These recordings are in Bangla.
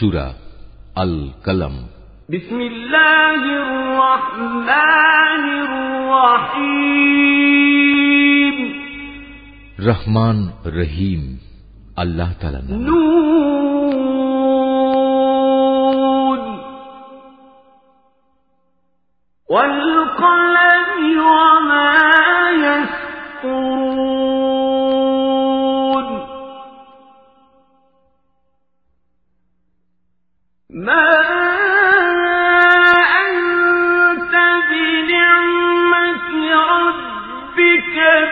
سورة القلم. بسم الله الرحمن الرحيم. رحمن رحيم. الله تعالى نعم. نون.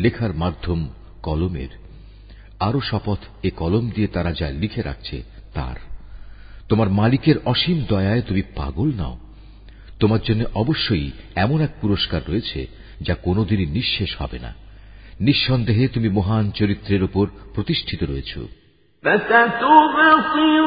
লেখার মাধ্যম কলমের আরো শপথ এ কলম দিয়ে তারা যা লিখে রাখছে তার তোমার মালিকের অসীম দয়ায় তুমি পাগল নাও তোমার জন্য অবশ্যই এমন এক পুরস্কার রয়েছে যা কোনোদিনই নিঃশেষ হবে না নিঃসন্দেহে তুমি মহান চরিত্রের উপর প্রতিষ্ঠিত রয়েছ فستبصر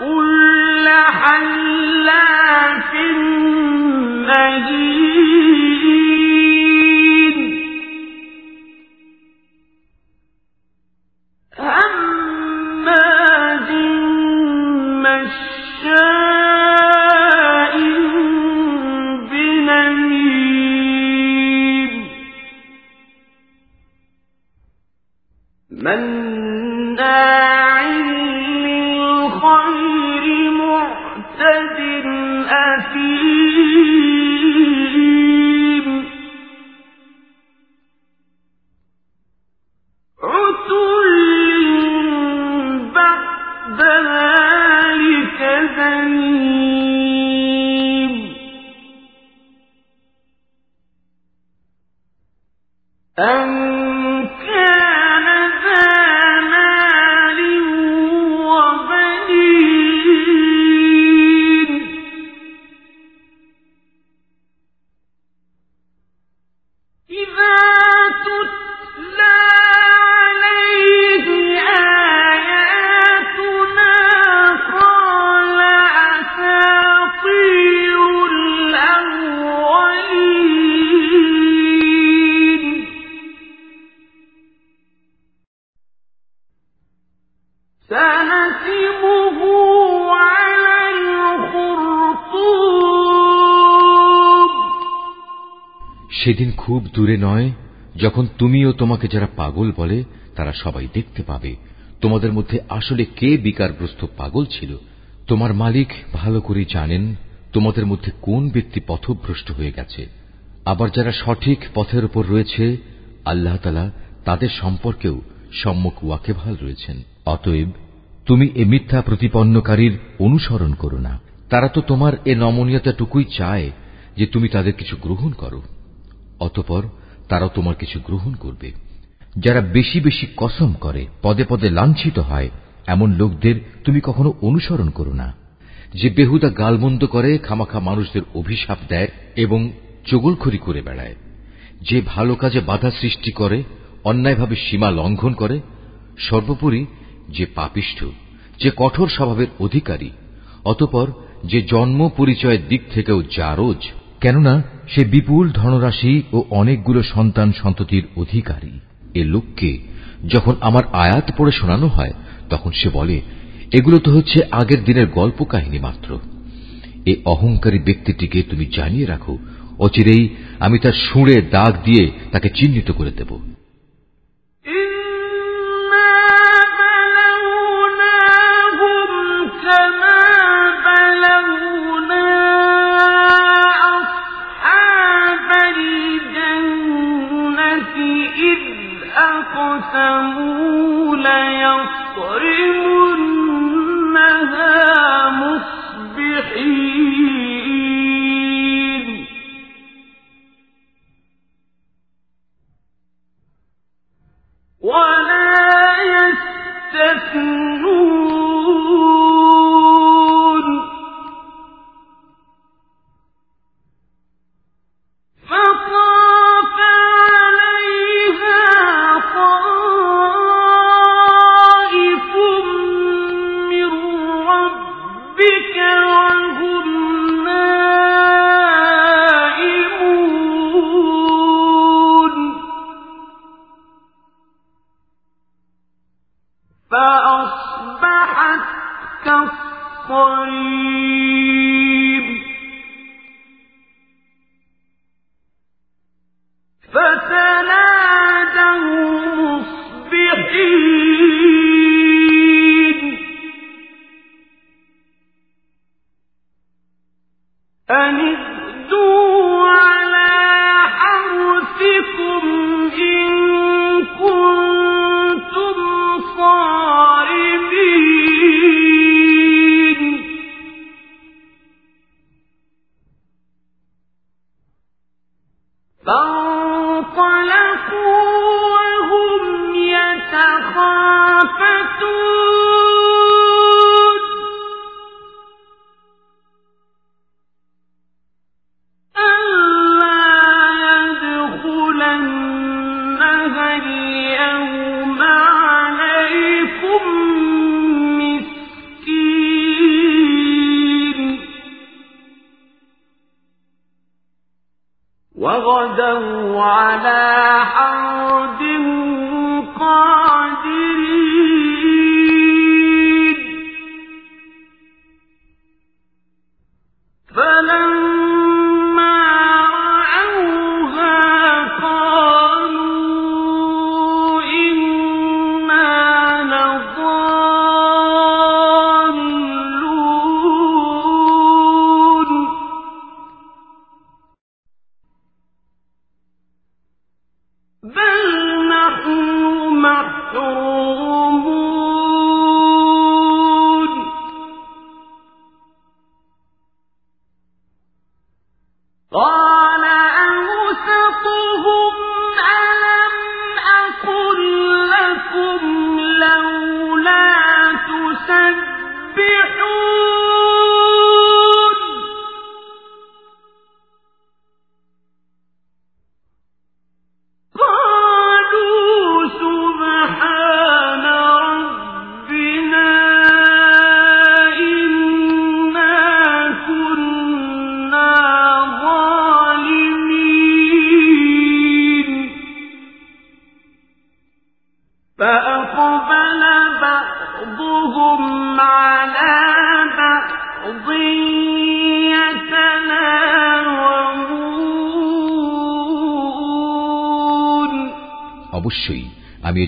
كل حي সেদিন খুব দূরে নয়, যখন তুমিও তোমাকে যারা পাগল বলে, তারা সবাই দেখতে পাবে। তোমাদের মধ্যে আসলে কে বিকারগ্রস্ত পাগল ছিল? তোমার মালিক ভালো করে জানেন, তোমাদের মধ্যে কোন ব্যক্তি পথভ্রষ্ট হয়ে গেছে। আবার যারা সঠিক পথের উপর রয়েছে, আল্লাহ তালা তাদের সম্পর্কেও সম্মুখ ওয়াকেভাল রয়েছেন। অতএব, তুমি এ মিথ্যা প্রতিপন্নকারীর অনুসরণ করো না। তারা তো তোমার এ নমনীয়তাটুকুই চায় যে তুমি তাদের কিছু গ্রহণ করো। অতপর তারা তোমার কিছু গ্রহণ করবে। যারা বেশি বেশি কসম করে, পদে পদে লাঞ্ছিত হয়, এমন লোকদের তুমি কখনো অনুসরণ করো না। যে বেহুদা গালমন্দ করে, খামাখা মানুষদের অভিশাপ দেয় এবং চগলখড়ি করে বেড়ায়। যে ভালো কাজে বাধা সৃষ্টি করে, অন্যায়ভাবে সীমা লঙ্ঘন করে, সর্বোপরি যে পাপিষ্ঠ, যে কঠোর স্বভাবের অধিকারী, অতপর যে জন্ম পরিচয়ের দিক থেকেও জারজ কেননা সে বিপুল ধনরাশি ও অনেকগুলো সন্তান সন্ততির অধিকারী। এ লোককে যখন আমার আয়াত পড়ে শোনানো হয়, তখন সে বলে, এগুলো তো হচ্ছে আগের দিনের গল্প কাহিনী মাত্র। এই অহংকারী ব্যক্তিটিকে তুমি জানিয়ে রাখো। অচিরেই আমি তার সুঁড়ে দাগ দিয়ে তাকে চিহ্নিত করে দেব। أقسموا ليصرمنها مصبحين ولا يستثنون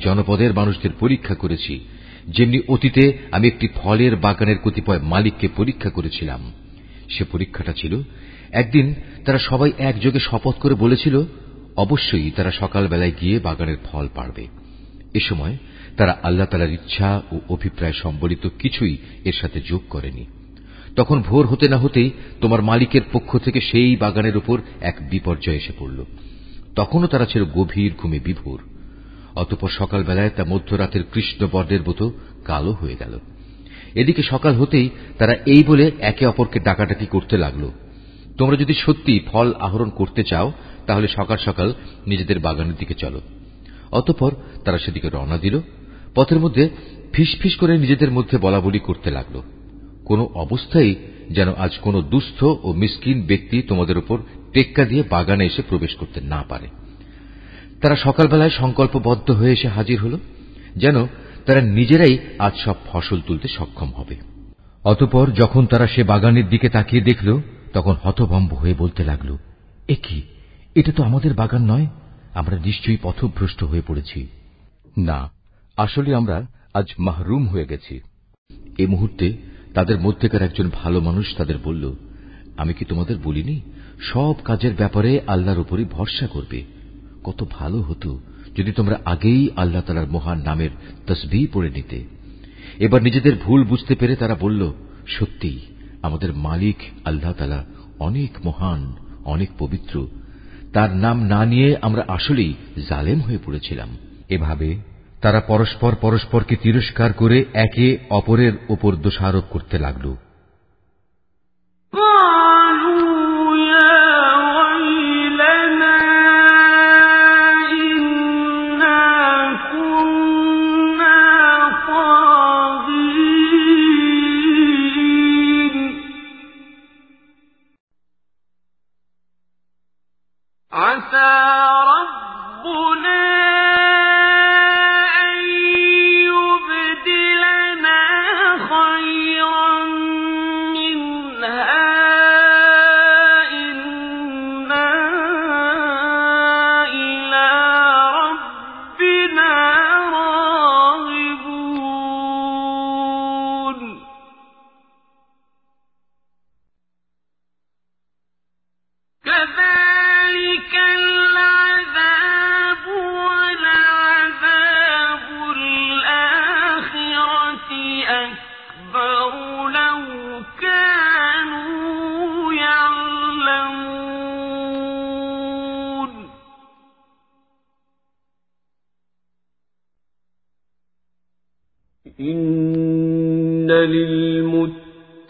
জনপদের মানুষদের পরীক্ষা করেছি। যেমনি অতীতে আমি একটি ফলের বাগানের কতিপয় মালিককে পরীক্ষা করেছিলাম। সে পরীক্ষাটা ছিল, একদিন তারা সবাই একযোগে শপথ করে বলেছিল, অবশ্যই তারা সকালবেলায় গিয়ে বাগানের ফল পাড়বে। এ সময় তারা আল্লাহ তালার ইচ্ছা ও অভিপ্রায় সম্বলিত কিছুই এর সাথে যোগ করেনি। তখন ভোর হতে না হতেই তোমার মালিকের পক্ষ থেকে সেই বাগানের উপর এক বিপর্যয় এসে পড়ল। তখনও তারা ছিল গভীর ঘুমে বিভোর। অতপর সকালবেলায় তা মধ্যরাতের কৃষ্ণবর্ণের মতো কালো হয়ে গেল। এদিকে সকাল হতেই তারা এই বলে একে অপরকে ডাকাডাকি করতে লাগল। তোমরা যদি সত্যি ফল আহরণ করতে চাও, তাহলে সকাল সকাল নিজেদের বাগানের দিকে চলো। অতঃপর তারা সেদিকে রওনা দিল। পথের মধ্যে ফিসফিস করে নিজেদের মধ্যে বলাবলি করতে লাগল। কোন অবস্থায় যেন আজ কোন দুস্থ ও মিসকিন ব্যক্তি তোমাদের উপর টেক্কা দিয়ে বাগানে এসে প্রবেশ করতে না পারে। তারা সকালবেলায় সংকল্পবদ্ধ হয়ে এসে হাজির হল, যেন তারা নিজেরাই আজ সব ফসল তুলতে সক্ষম হবে। অতপর যখন তারা সে বাগানের দিকে তাকিয়ে দেখল, তখন হতভম্ব হয়ে বলতে লাগল, এ কি? এটা তো আমাদের বাগান নয়। আমরা নিশ্চয়ই পথভ্রষ্ট হয়ে পড়েছি। না, আসলে আমরা আজ মাহরুম হয়ে গেছি। এ মুহূর্তে তাদের মধ্যেকার একজন ভালো মানুষ তাদের বলল, আমি কি তোমাদের বলিনি? সব কাজের ব্যাপারে আল্লাহর উপরই ভরসা করবে। কত ভালো হতো যদি তোমরা আগেই আল্লাহ তালার মহান নামের তসবি পড়ে নিতে। এবার নিজেদের ভুল বুঝতে পেরে তারা বলল, সত্যি, আমাদের মালিক আল্লাহ তালা অনেক মহান, অনেক পবিত্র। তার নাম না নিয়ে আমরা আসলেই জালেম হয়ে পড়েছিলাম। এভাবে তারা পরস্পর পরস্পরকে তিরস্কার করে একে অপরের ওপর দোষারোপ করতে লাগল। عسى ربنا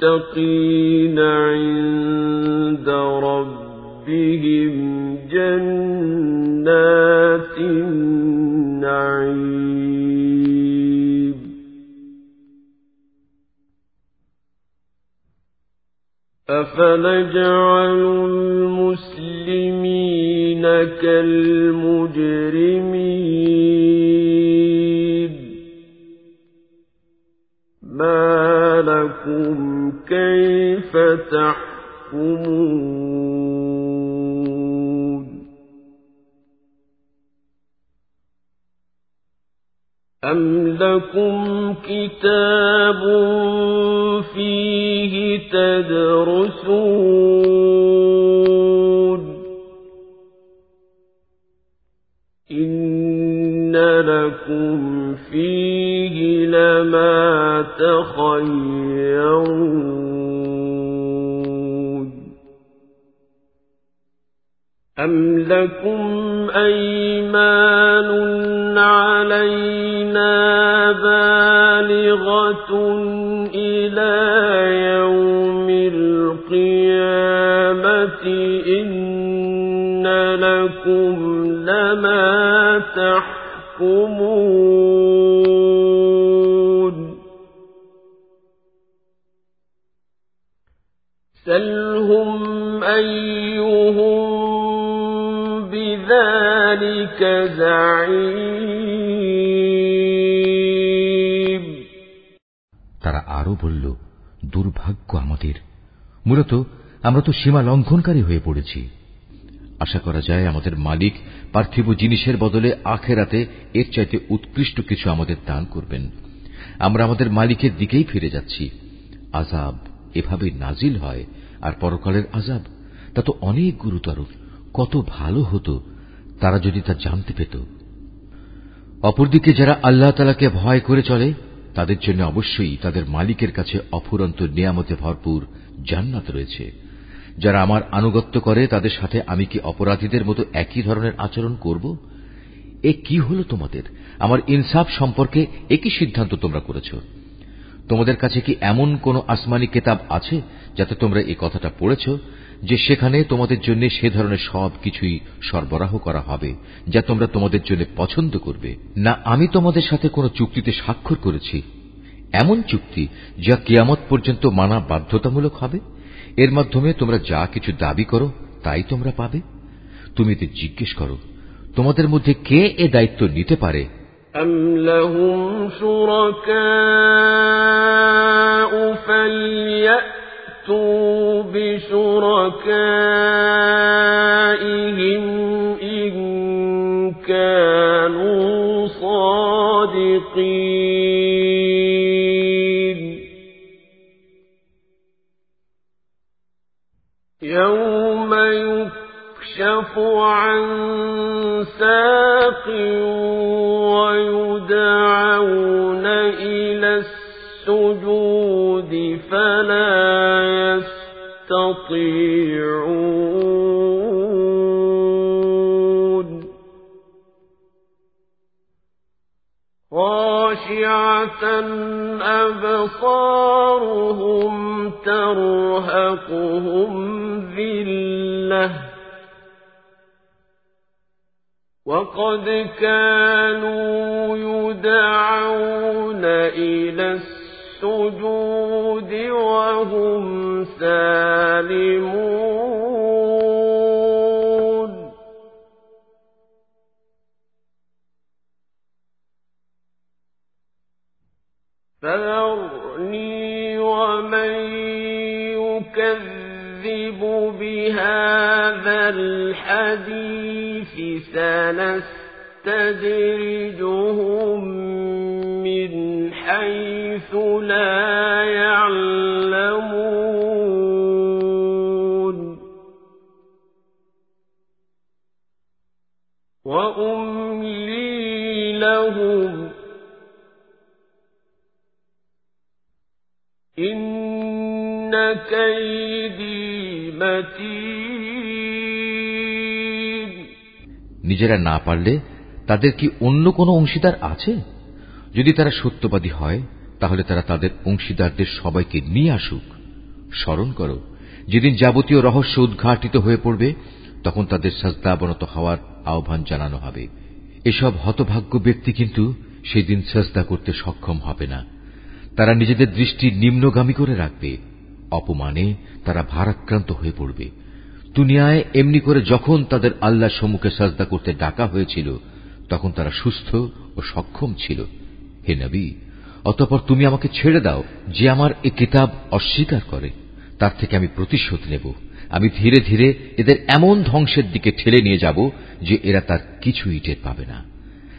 للمتقين عند ربهم جنات أفنجعل المسلمين كالمجرمين. ما لكم كيف تحكمون؟ أم لكم كتاب فيه تدرسون. إن لكم فيه لما تخيرون. أم لكم أيمان بالغة إلى يوم القيامة إن لكم لما تحكمون. سلهم أيهم بذلك زعيم আরও বলল, দুর্ভাগ্য আমাদের। মূলত আমরা তো সীমা লঙ্ঘনকারী হয়ে পড়েছি। আশা করা যায় আমাদের মালিক পার্থিব জিনিসের বদলে আখেরাতে এর চাইতে উৎকৃষ্ট কিছু আমাদের দান করবেন। আমরা আমাদের মালিকের দিকেই ফিরে যাচ্ছি। আজাব এভাবে নাজিল হয়, আর পরকালের আজাব তা তো অনেক গুরুতর। কত ভালো হতো, তারা যদি তা জানতে পেত। অপরদিকে যারা আল্লাহ তালাকে ভয় করে চলে তাদের জন্য অবশ্যই তাদের মালিকের কাছে অফুরন্ত নিয়ামতে ভরপুর জান্নাত রয়েছে। যারা আমার আনুগত্য করে, তাদের সাথে আমি কি অপরাধীদের মতো একই ধরনের আচরণ করব? এ কি হল তোমাদের? আমার ইনসাফ সম্পর্কে একই সিদ্ধান্ত তোমরা করেছ। তোমাদের কাছে কি এমন কোন আসমানি কেতাব আছে যাতে তোমরা এই কথাটা পড়েছ? যে সেখানে তোমাদের জন্য সে ধরনের সব কিছুই সরবরাহ করা হবে যা তোমরা তোমাদের জন্য পছন্দ করবে না আমি তোমাদের সাথে কোন চুক্তিতে স্বাক্ষর করেছি এমন চুক্তি যা কিয়ামত পর্যন্ত মানা বাধ্যতামূলক হবে এর মাধ্যমে তোমরা যা কিছু দাবি করো তাই তোমরা পাবে তুমি এতে জিজ্ঞেস করো তোমাদের মধ্যে কে এ দায়িত্ব নিতে পারে أم لهم شركاء فليأتوا بشركائهم إن كانوا صادقين يوم يكشف عن ساق ويدعون إلى السجود فلا يستطيعون. خاشعة أبصارهم ترهقهم ذلة. وقد كانوا يدعون إلى السجود وهم سالمون. فذرني ومن يكذب بهذا الحديث سنستدرجهم من حيث لا يعلمون وأملي لهم إن كيدي متين নিজেরা না পারলে তাদের কি অন্য কোনো অংশীদার আছে যদি তারা সত্যবাদী হয়, তাহলে তারা তাদের অংশীদারদের সবাইকে নিয়ে আসুক। স্মরণ করো, যেদিন যাবতীয় রহস্য উদ্ঘাটিত হয়ে পড়বে, তখন তাদের সাজদাবনত হওয়ার আহ্বান জানানো হবে। এসব হতভাগ্য ব্যক্তি কিন্তু সেদিন সাজদা করতে সক্ষম হবে না। তারা নিজেদের দৃষ্টি নিম্নগামী করে রাখবে। অপমানে তারা ভারাক্রান্ত হয়ে পড়বে। দুনিয়ায় এমনি করে যখন তাদের আল্লাহ সম্মুখে সাজদা করতে ডাকা হয়েছিল, তখন তারা সুস্থ ও সক্ষম ছিল। হে নবী অতঃপর তুমি আমাকে ছেড়ে দাও যে আমার এ কিতাব অস্বীকার করে তার থেকে আমি প্রতিশোধ নেব আমি ধীরে ধীরে এদের এমন ধ্বংসের দিকে ঠেলে নিয়ে যাব যে এরা তার কিছুই টের পাবে না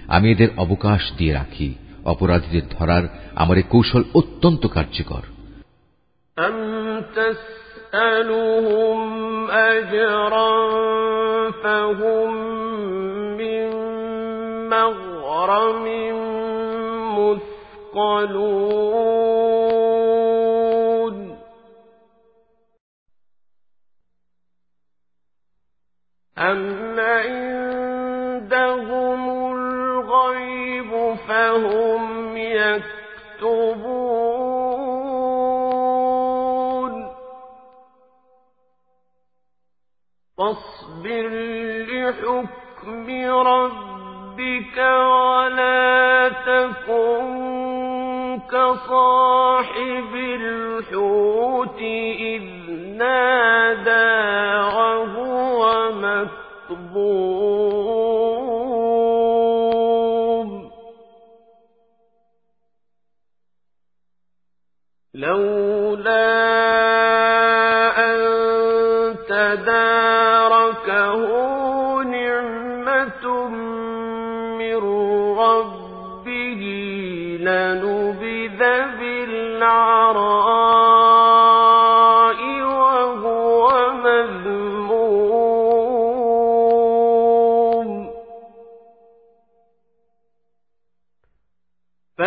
আমি এদের অবকাশ দিয়ে রাখি অপরাধীদের ধরার আমার এ কৌশল অত্যন্ত কার্যকর أم تسألهم أجرا مثقلون إذ نادى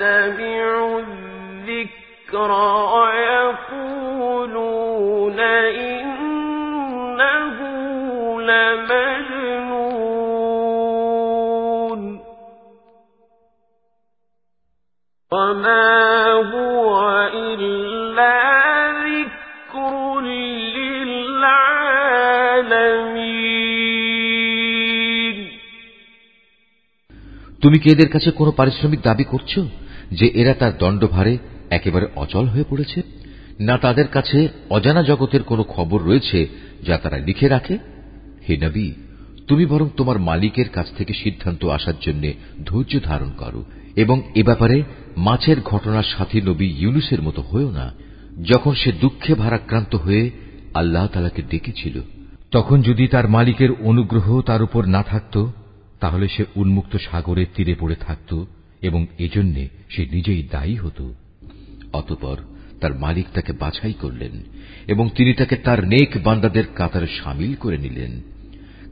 سمعوا الذكر ويقولون إنه لمجنون وما هو إلا ذكر للعالمين তুমি কি এদের কাছে কোনো পারিশ্রমিক দাবি করছো যে এরা তার দণ্ডভারে একেবারে অচল হয়ে পড়েছে, না তাদের কাছে অজানা জগতের কোনো খবর রয়েছে যা তারা লিখে রাখে? হে নবী, তুমি বরং তোমার মালিকের কাছ থেকে সিদ্ধান্ত আসার জন্য ধৈর্য ধারণ করো, এবং এ ব্যাপারে মাছের ঘটনার সাথী নবী ইউনুসের মতো হয়েও না। যখন সে দুঃখে ভারাক্রান্ত হয়ে আল্লাহ তালাকে ডেকেছিল, তখন যদি তার মালিকের অনুগ্রহ তার উপর না থাকত, তাহলে সে উন্মুক্ত সাগরের তীরে পড়ে থাকত। এবং এজন্যে সে নিজেই দায়ী হতো। অতপর তার মালিক তাকে বাছাই করলেন এবং তিনি তাকে তার নেক বান্দাদের কাতারে সামিল করে নিলেন।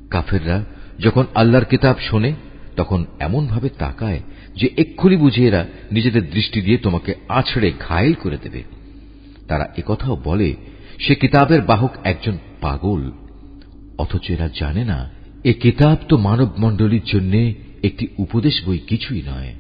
কাফেররা যখন আল্লাহর কিতাব শোনে, তখন এমনভাবে তাকায় যে এক্ষুনি বুঝে এরা নিজেদের দৃষ্টি দিয়ে তোমাকে আছড়ে ঘায়েল করে দেবে। তারা একথাও বলে, সে কিতাবের বাহক একজন পাগল। অথচ এরা জানে না, এ কিতাব তো মানব মণ্ডলীর জন্য একটি উপদেশ বই কিছুই নয়।